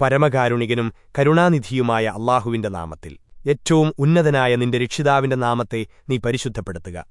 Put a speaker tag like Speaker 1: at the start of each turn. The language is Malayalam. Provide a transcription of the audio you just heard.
Speaker 1: പരമകാരുണികനും കരുണാനിധിയുമായ അള്ളാഹുവിന്റെ നാമത്തിൽ. ഏറ്റവും ഉന്നതനായ നിന്റെ രക്ഷിതാവിന്റെ നാമത്തെ നീ പരിശുദ്ധപ്പെടുത്തുക.